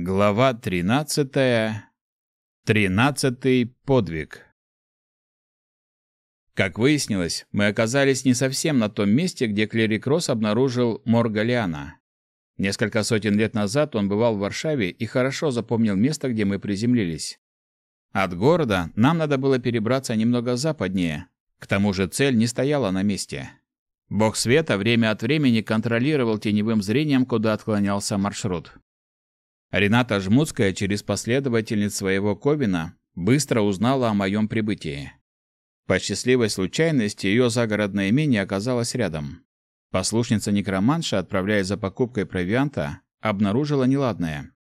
Глава 13. Тринадцатый подвиг. Как выяснилось, мы оказались не совсем на том месте, где клерик Росс обнаружил Моргалиана. Несколько сотен лет назад он бывал в Варшаве и хорошо запомнил место, где мы приземлились. От города нам надо было перебраться немного западнее. К тому же цель не стояла на месте. Бог света время от времени контролировал теневым зрением, куда отклонялся маршрут. Рената Жмутская через последовательниц своего Ковина быстро узнала о моем прибытии. По счастливой случайности ее загородное имение оказалось рядом. Послушница некроманша, отправляясь за покупкой провианта, обнаружила неладное.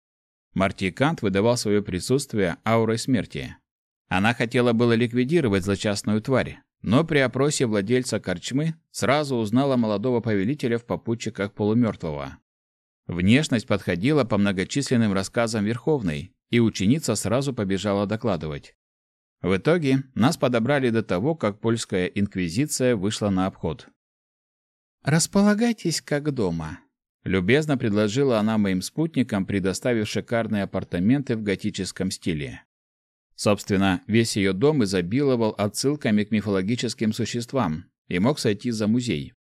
Мартикант выдавал свое присутствие аурой смерти. Она хотела было ликвидировать злочастную тварь, но при опросе владельца корчмы сразу узнала молодого повелителя в попутчиках полумертвого. Внешность подходила по многочисленным рассказам Верховной, и ученица сразу побежала докладывать. В итоге нас подобрали до того, как польская инквизиция вышла на обход. «Располагайтесь как дома», — любезно предложила она моим спутникам, предоставив шикарные апартаменты в готическом стиле. Собственно, весь ее дом изобиловал отсылками к мифологическим существам и мог сойти за музей.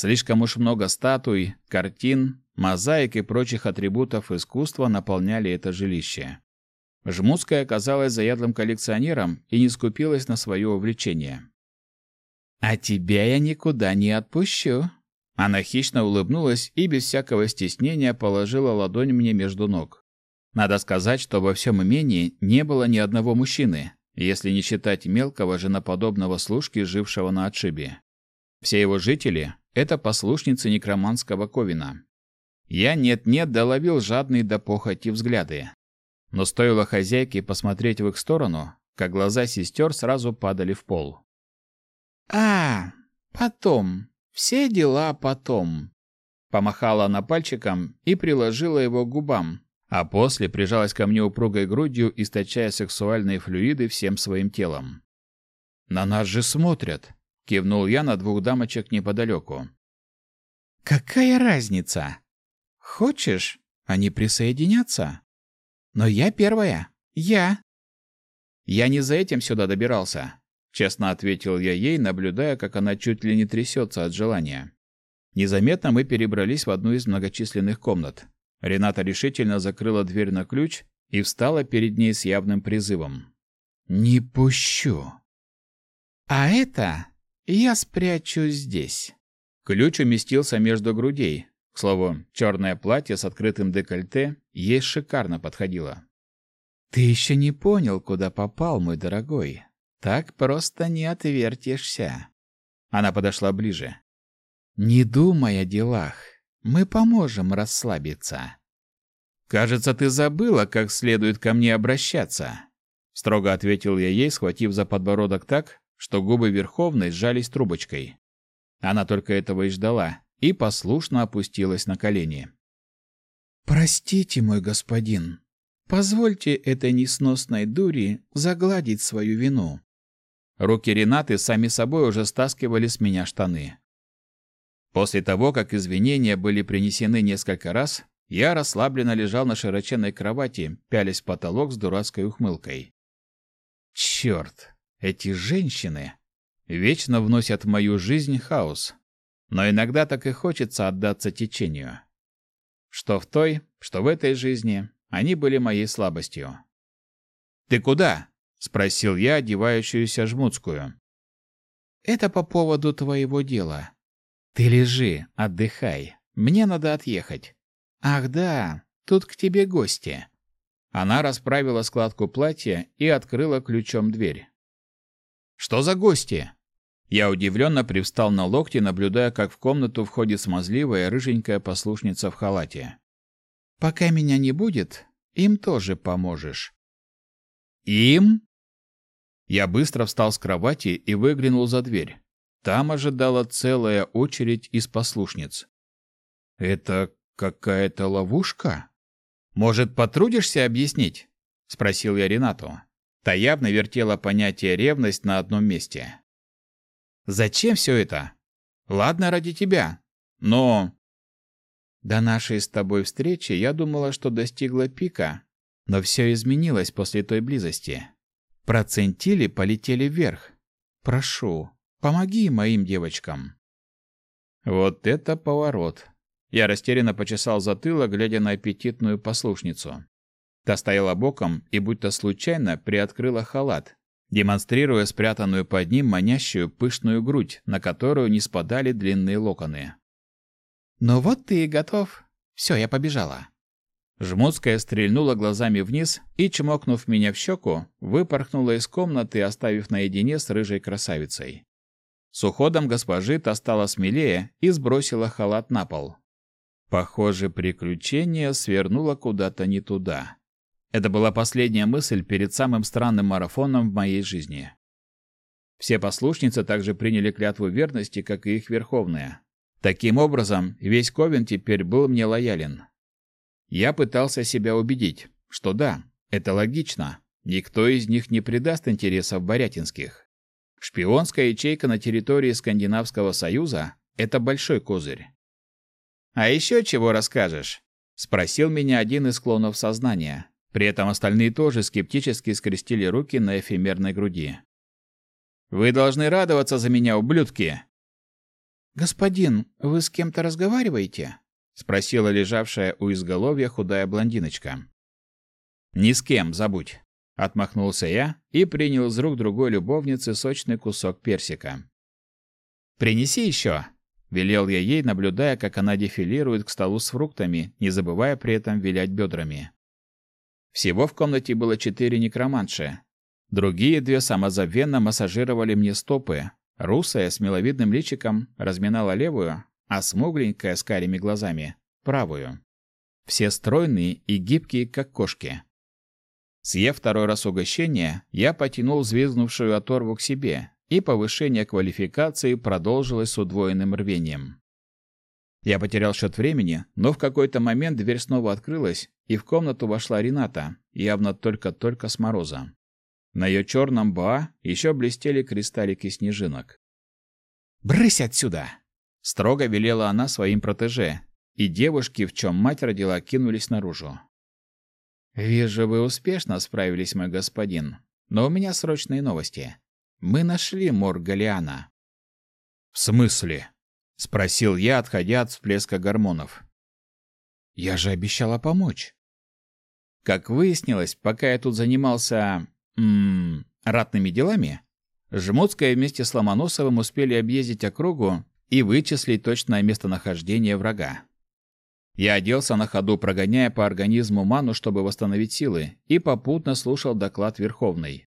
Слишком уж много статуй, картин, Мозаик и прочих атрибутов искусства наполняли это жилище. Жмутская оказалась заядлым коллекционером и не скупилась на свое увлечение. «А тебя я никуда не отпущу!» Она хищно улыбнулась и без всякого стеснения положила ладонь мне между ног. Надо сказать, что во всем имении не было ни одного мужчины, если не считать мелкого женоподобного служки, жившего на отшибе. Все его жители — это послушницы некроманского ковина. Я нет-нет доловил жадные до похоти взгляды. Но стоило хозяйке посмотреть в их сторону, как глаза сестер сразу падали в пол. «А, потом. Все дела потом». Помахала она пальчиком и приложила его к губам, а после прижалась ко мне упругой грудью, источая сексуальные флюиды всем своим телом. «На нас же смотрят!» — кивнул я на двух дамочек неподалеку. «Какая разница?» Хочешь, они присоединятся? Но я первая. Я. Я не за этим сюда добирался, честно ответил я ей, наблюдая, как она чуть ли не трясется от желания. Незаметно мы перебрались в одну из многочисленных комнат. Рената решительно закрыла дверь на ключ и встала перед ней с явным призывом. «Не пущу!» «А это я спрячу здесь». Ключ уместился между грудей, к слову, черное платье с открытым декольте ей шикарно подходило. «Ты еще не понял, куда попал, мой дорогой. Так просто не отвертишься». Она подошла ближе. «Не думай о делах. Мы поможем расслабиться». «Кажется, ты забыла, как следует ко мне обращаться», — строго ответил я ей, схватив за подбородок так, что губы Верховной сжались трубочкой. Она только этого и ждала, и послушно опустилась на колени. «Простите, мой господин, позвольте этой несносной дури загладить свою вину». Руки Ренаты сами собой уже стаскивали с меня штаны. После того, как извинения были принесены несколько раз, я расслабленно лежал на широченной кровати, пялясь в потолок с дурацкой ухмылкой. Черт, эти женщины вечно вносят в мою жизнь хаос, но иногда так и хочется отдаться течению. Что в той, что в этой жизни, они были моей слабостью. «Ты куда?» — спросил я одевающуюся жмутскую. «Это по поводу твоего дела. Ты лежи, отдыхай. Мне надо отъехать. Ах да, тут к тебе гости». Она расправила складку платья и открыла ключом дверь. «Что за гости?» Я удивленно привстал на локти, наблюдая, как в комнату входит смазливая рыженькая послушница в халате. «Пока меня не будет, им тоже поможешь». «Им?» Я быстро встал с кровати и выглянул за дверь. Там ожидала целая очередь из послушниц. «Это какая-то ловушка? Может, потрудишься объяснить?» — спросил я Ренату. Та явно вертела понятие ревность на одном месте. Зачем все это? Ладно ради тебя, но... До нашей с тобой встречи я думала, что достигла пика, но все изменилось после той близости. Процентили полетели вверх. Прошу, помоги моим девочкам. Вот это поворот. Я растерянно почесал затылок, глядя на аппетитную послушницу. Та стояла боком и будто случайно приоткрыла халат, демонстрируя спрятанную под ним манящую пышную грудь, на которую не спадали длинные локоны. «Ну вот ты и готов. Все, я побежала». Жмутская стрельнула глазами вниз и, чмокнув меня в щеку, выпорхнула из комнаты, оставив наедине с рыжей красавицей. С уходом госпожи та стала смелее и сбросила халат на пол. Похоже, приключение свернуло куда-то не туда. Это была последняя мысль перед самым странным марафоном в моей жизни. Все послушницы также приняли клятву верности, как и их верховная. Таким образом, весь Ковен теперь был мне лоялен. Я пытался себя убедить, что да, это логично. Никто из них не предаст интересов Борятинских. Шпионская ячейка на территории Скандинавского Союза – это большой козырь. «А еще чего расскажешь?» – спросил меня один из клонов сознания. При этом остальные тоже скептически скрестили руки на эфемерной груди. «Вы должны радоваться за меня, ублюдки!» «Господин, вы с кем-то разговариваете?» — спросила лежавшая у изголовья худая блондиночка. «Ни с кем, забудь!» — отмахнулся я и принял из рук другой любовницы сочный кусок персика. «Принеси еще!» — велел я ей, наблюдая, как она дефилирует к столу с фруктами, не забывая при этом вилять бедрами. Всего в комнате было четыре некроманши. Другие две самозабвенно массажировали мне стопы. Русая с миловидным личиком разминала левую, а смугленькая с карими глазами — правую. Все стройные и гибкие, как кошки. Съев второй раз угощение, я потянул взвизгнувшую оторву к себе, и повышение квалификации продолжилось с удвоенным рвением. Я потерял счет времени, но в какой-то момент дверь снова открылась, и в комнату вошла Рената, явно только-только с мороза. На ее черном ба еще блестели кристаллики снежинок. «Брысь отсюда!» — строго велела она своим протеже, и девушки, в чем мать родила, кинулись наружу. «Вижу, вы успешно справились, мой господин, но у меня срочные новости. Мы нашли морг Галиана». «В смысле?» — спросил я, отходя от всплеска гормонов. «Я же обещала помочь». Как выяснилось, пока я тут занимался... М -м, ратными делами, Жмутская вместе с Ломоносовым успели объездить округу и вычислить точное местонахождение врага. Я оделся на ходу, прогоняя по организму ману, чтобы восстановить силы, и попутно слушал доклад Верховной.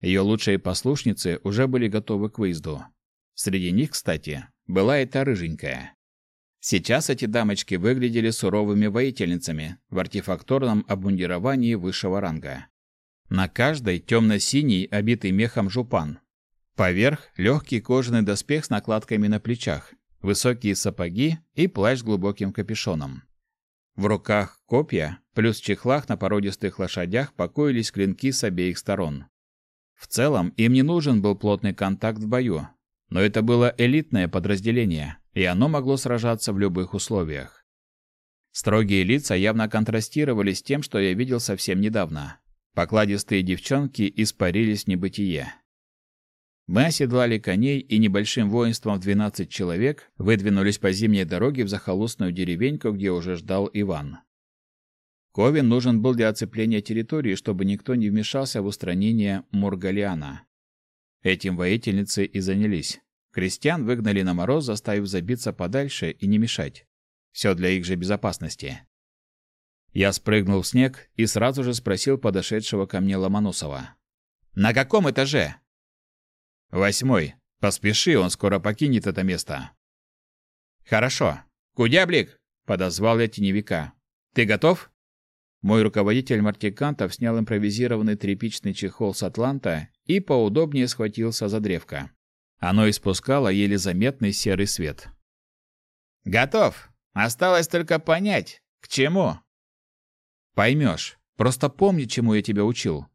Ее лучшие послушницы уже были готовы к выезду. Среди них, кстати, была и рыженькая. Сейчас эти дамочки выглядели суровыми воительницами в артефакторном обмундировании высшего ранга. На каждой темно-синий, обитый мехом жупан. Поверх легкий кожаный доспех с накладками на плечах, высокие сапоги и плащ с глубоким капюшоном. В руках копья, плюс в чехлах на породистых лошадях покоились клинки с обеих сторон. В целом им не нужен был плотный контакт в бою, но это было элитное подразделение, и оно могло сражаться в любых условиях. Строгие лица явно контрастировали с тем, что я видел совсем недавно. Покладистые девчонки испарились в небытие. Мы оседлали коней и небольшим воинством в 12 человек выдвинулись по зимней дороге в захолустную деревеньку, где уже ждал Иван. Ковен нужен был для оцепления территории, чтобы никто не вмешался в устранение Мургалиана. Этим воительницы и занялись. Крестьян выгнали на мороз, заставив забиться подальше и не мешать. Все для их же безопасности. Я спрыгнул в снег и сразу же спросил подошедшего ко мне Ломоносова. «На каком этаже?» «Восьмой. Поспеши, он скоро покинет это место». «Хорошо. Кудяблик!» — подозвал я теневика. «Ты готов?» Мой руководитель мартикантов снял импровизированный тряпичный чехол с атланта и поудобнее схватился за древко. Оно испускало еле заметный серый свет. «Готов! Осталось только понять, к чему?» «Поймешь. Просто помни, чему я тебя учил».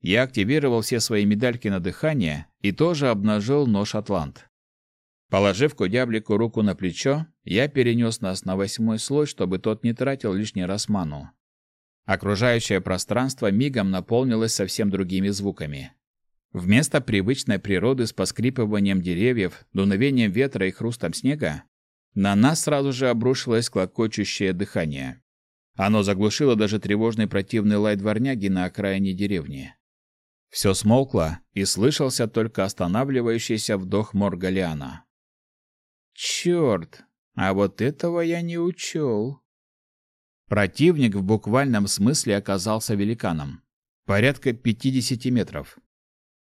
Я активировал все свои медальки на дыхание и тоже обнажил нож Атлант. Положив кудяблику руку на плечо, я перенес нас на восьмой слой, чтобы тот не тратил лишний раз ману. Окружающее пространство мигом наполнилось совсем другими звуками. Вместо привычной природы с поскрипыванием деревьев, дуновением ветра и хрустом снега, на нас сразу же обрушилось клокочущее дыхание. Оно заглушило даже тревожный противный лай дворняги на окраине деревни. Все смолкло, и слышался только останавливающийся вдох Моргалиана. «Черт! А вот этого я не учел!» Противник в буквальном смысле оказался великаном. Порядка 50 метров.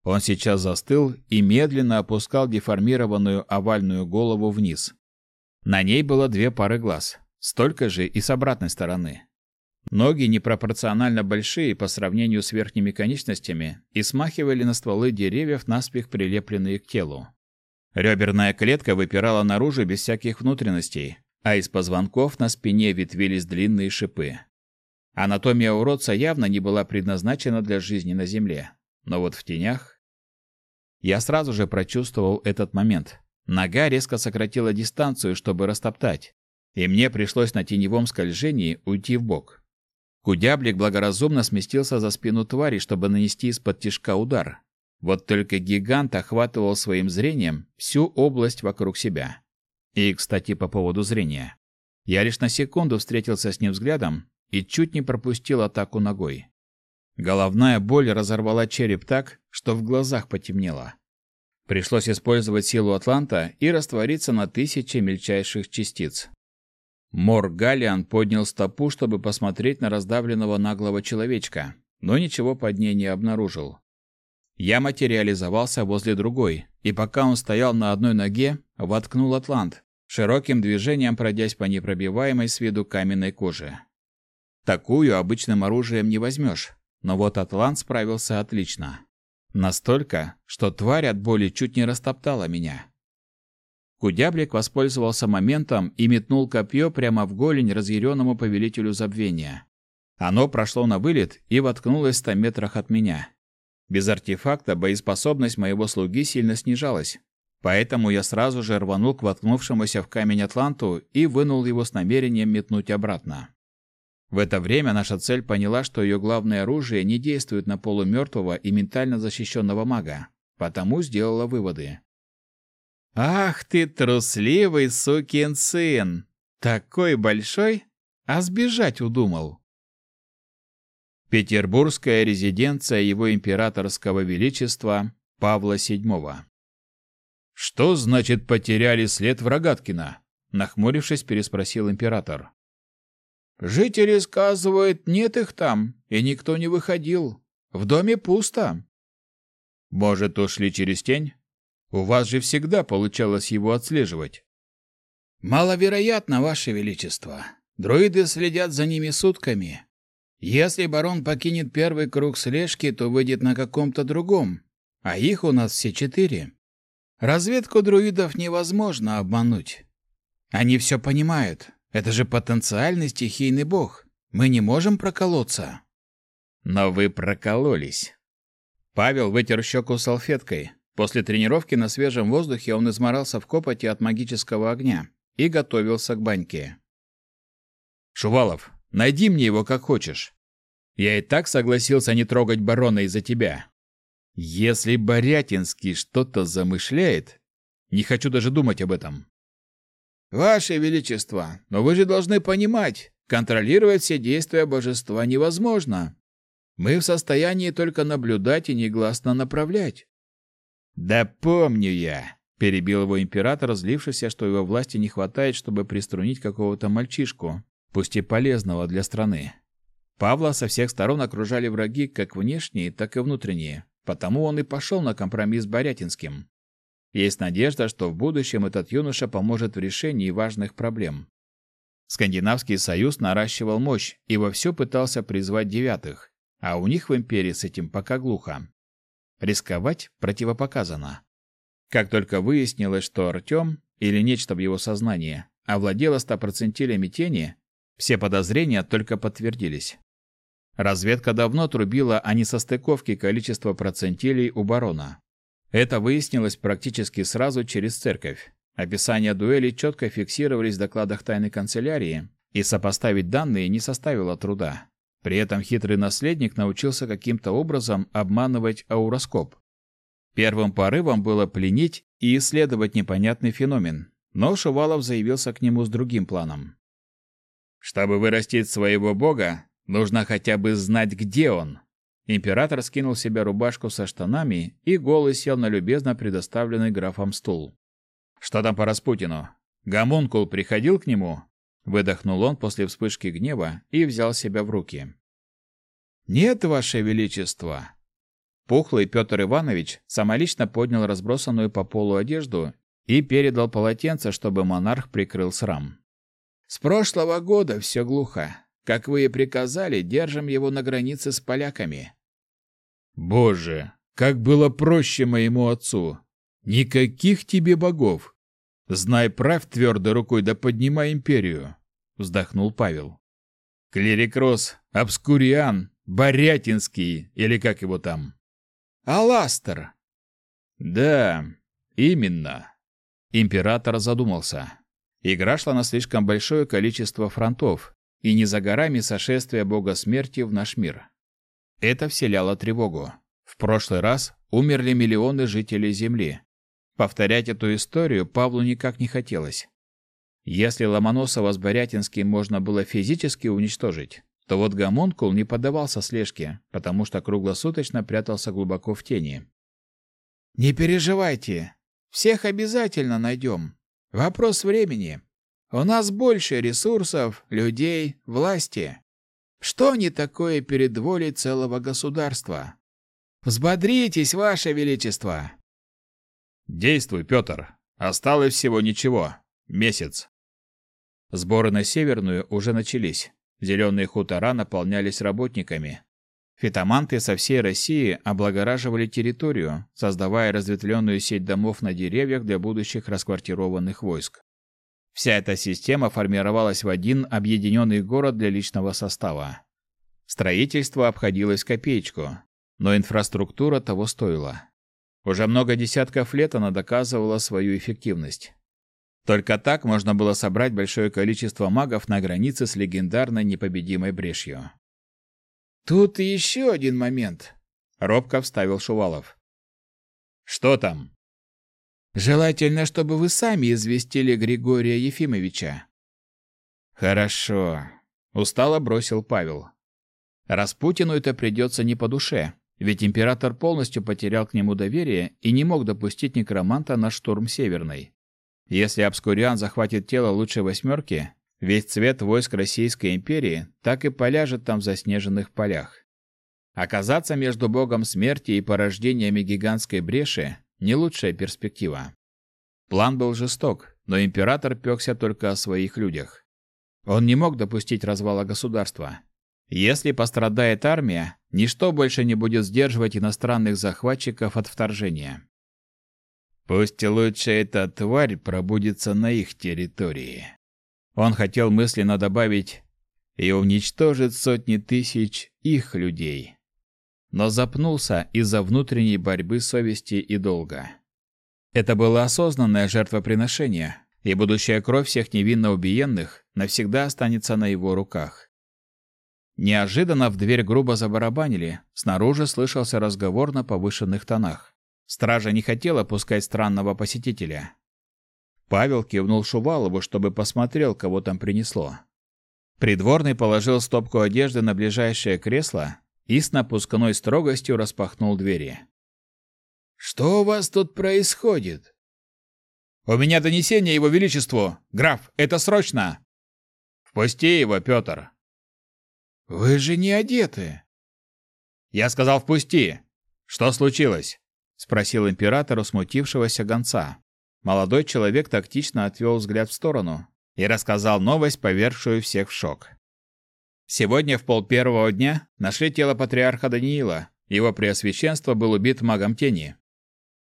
Он сейчас застыл и медленно опускал деформированную овальную голову вниз. На ней было две пары глаз, столько же и с обратной стороны. Ноги непропорционально большие по сравнению с верхними конечностями и смахивали на стволы деревьев, наспех прилепленные к телу. Реберная клетка выпирала наружу без всяких внутренностей, а из позвонков на спине ветвились длинные шипы. Анатомия уродца явно не была предназначена для жизни на земле, но вот в тенях... Я сразу же прочувствовал этот момент. Нога резко сократила дистанцию, чтобы растоптать, и мне пришлось на теневом скольжении уйти в бок. Кудяблик благоразумно сместился за спину твари, чтобы нанести из-под тишка удар. Вот только гигант охватывал своим зрением всю область вокруг себя. И, кстати, по поводу зрения. Я лишь на секунду встретился с ним взглядом и чуть не пропустил атаку ногой. Головная боль разорвала череп так, что в глазах потемнело. Пришлось использовать силу Атланта и раствориться на тысячи мельчайших частиц. Мор Галиан поднял стопу, чтобы посмотреть на раздавленного наглого человечка, но ничего под ней не обнаружил. Я материализовался возле другой, и пока он стоял на одной ноге, воткнул атлант, широким движением пройдясь по непробиваемой с виду каменной коже. Такую обычным оружием не возьмешь, но вот атлант справился отлично. Настолько, что тварь от боли чуть не растоптала меня. Кудяблик воспользовался моментом и метнул копье прямо в голень разъяренному повелителю забвения. Оно прошло на вылет и воткнулось в ста метрах от меня. Без артефакта боеспособность моего слуги сильно снижалась, поэтому я сразу же рванул к воткнувшемуся в камень Атланту и вынул его с намерением метнуть обратно. В это время наша цель поняла, что ее главное оружие не действует на полумертвого и ментально защищенного мага, потому сделала выводы. «Ах ты, трусливый сукин сын! Такой большой, а сбежать удумал!» Петербургская резиденция его императорского величества Павла VII. «Что значит потеряли след в Рогаткино?» Нахмурившись, переспросил император. «Жители сказывают, нет их там, и никто не выходил. В доме пусто». «Может, ушли через тень?» У вас же всегда получалось его отслеживать. Маловероятно, ваше величество. Друиды следят за ними сутками. Если барон покинет первый круг слежки, то выйдет на каком-то другом, а их у нас все четыре. Разведку друидов невозможно обмануть. Они все понимают. Это же потенциальный стихийный бог. Мы не можем проколоться. Но вы прокололись. Павел вытер щеку салфеткой, После тренировки на свежем воздухе он изморался в копоти от магического огня и готовился к баньке. «Шувалов, найди мне его как хочешь. Я и так согласился не трогать барона из-за тебя. Если Борятинский что-то замышляет, не хочу даже думать об этом». «Ваше Величество, но вы же должны понимать, контролировать все действия божества невозможно. Мы в состоянии только наблюдать и негласно направлять. «Да помню я!» – перебил его император, злившийся, что его власти не хватает, чтобы приструнить какого-то мальчишку, пусть и полезного для страны. Павла со всех сторон окружали враги, как внешние, так и внутренние, потому он и пошел на компромисс с Борятинским. Есть надежда, что в будущем этот юноша поможет в решении важных проблем. Скандинавский союз наращивал мощь и вовсю пытался призвать девятых, а у них в империи с этим пока глухо. Рисковать противопоказано. Как только выяснилось, что Артем или нечто в его сознании овладело стопроцентилями тени, все подозрения только подтвердились. Разведка давно трубила о несостыковке количества процентилей у барона. Это выяснилось практически сразу через церковь. Описания дуэли четко фиксировались в докладах тайной канцелярии, и сопоставить данные не составило труда. При этом хитрый наследник научился каким-то образом обманывать ауроскоп. Первым порывом было пленить и исследовать непонятный феномен, но Шувалов заявился к нему с другим планом. «Чтобы вырастить своего бога, нужно хотя бы знать, где он». Император скинул с себя рубашку со штанами и голый сел на любезно предоставленный графом стул. «Что там по Распутину? Гомункул приходил к нему?» Выдохнул он после вспышки гнева и взял себя в руки. «Нет, Ваше Величество!» Пухлый Петр Иванович самолично поднял разбросанную по полу одежду и передал полотенце, чтобы монарх прикрыл срам. «С прошлого года все глухо. Как вы и приказали, держим его на границе с поляками». «Боже, как было проще моему отцу! Никаких тебе богов! Знай правь твердой рукой, да поднимай империю!» — вздохнул Павел. «Клерикрос, Обскуриан, Борятинский, или как его там?» «Аластер!» «Да, именно!» Император задумался. Игра шла на слишком большое количество фронтов, и не за горами сошествия бога смерти в наш мир. Это вселяло тревогу. В прошлый раз умерли миллионы жителей Земли. Повторять эту историю Павлу никак не хотелось. Если Ломоносова с Борятинским можно было физически уничтожить, то вот гомункул не поддавался слежке, потому что круглосуточно прятался глубоко в тени. «Не переживайте, всех обязательно найдем. Вопрос времени. У нас больше ресурсов, людей, власти. Что не такое перед волей целого государства? Взбодритесь, ваше величество!» «Действуй, Петр. Осталось всего ничего. Месяц». Сборы на Северную уже начались. Зеленые хутора наполнялись работниками. Фитоманты со всей России облагораживали территорию, создавая разветвленную сеть домов на деревьях для будущих расквартированных войск. Вся эта система формировалась в один объединенный город для личного состава. Строительство обходилось копеечку, но инфраструктура того стоила. Уже много десятков лет она доказывала свою эффективность. Только так можно было собрать большое количество магов на границе с легендарной непобедимой брешью. Тут еще один момент, робко вставил Шувалов. Что там? Желательно, чтобы вы сами известили Григория Ефимовича. Хорошо, устало бросил Павел. Распутину это придется не по душе, ведь император полностью потерял к нему доверие и не мог допустить некроманта на штурм Северной. Если Обскуриан захватит тело лучшей восьмерки, Весь цвет войск Российской империи так и поляжет там в заснеженных полях. Оказаться между богом смерти и порождениями гигантской бреши – не лучшая перспектива. План был жесток, но император пёкся только о своих людях. Он не мог допустить развала государства. Если пострадает армия, ничто больше не будет сдерживать иностранных захватчиков от вторжения. Пусть лучше эта тварь пробудется на их территории. Он хотел мысленно добавить «и уничтожит сотни тысяч их людей». Но запнулся из-за внутренней борьбы совести и долга. Это было осознанное жертвоприношение, и будущая кровь всех невинно убиенных навсегда останется на его руках. Неожиданно в дверь грубо забарабанили, снаружи слышался разговор на повышенных тонах. Стража не хотела пускать странного посетителя. Павел кивнул Шувалову, чтобы посмотрел, кого там принесло. Придворный положил стопку одежды на ближайшее кресло и с напускной строгостью распахнул двери. «Что у вас тут происходит?» «У меня донесение его величеству! Граф, это срочно!» «Впусти его, Петр!» «Вы же не одеты!» «Я сказал, впусти! Что случилось?» — спросил император у смутившегося гонца. Молодой человек тактично отвел взгляд в сторону и рассказал новость, повергшую всех в шок. Сегодня в пол первого дня нашли тело патриарха Даниила. Его преосвященство был убит магом тени.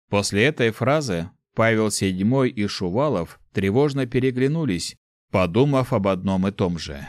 После этой фразы Павел VII и Шувалов тревожно переглянулись, подумав об одном и том же.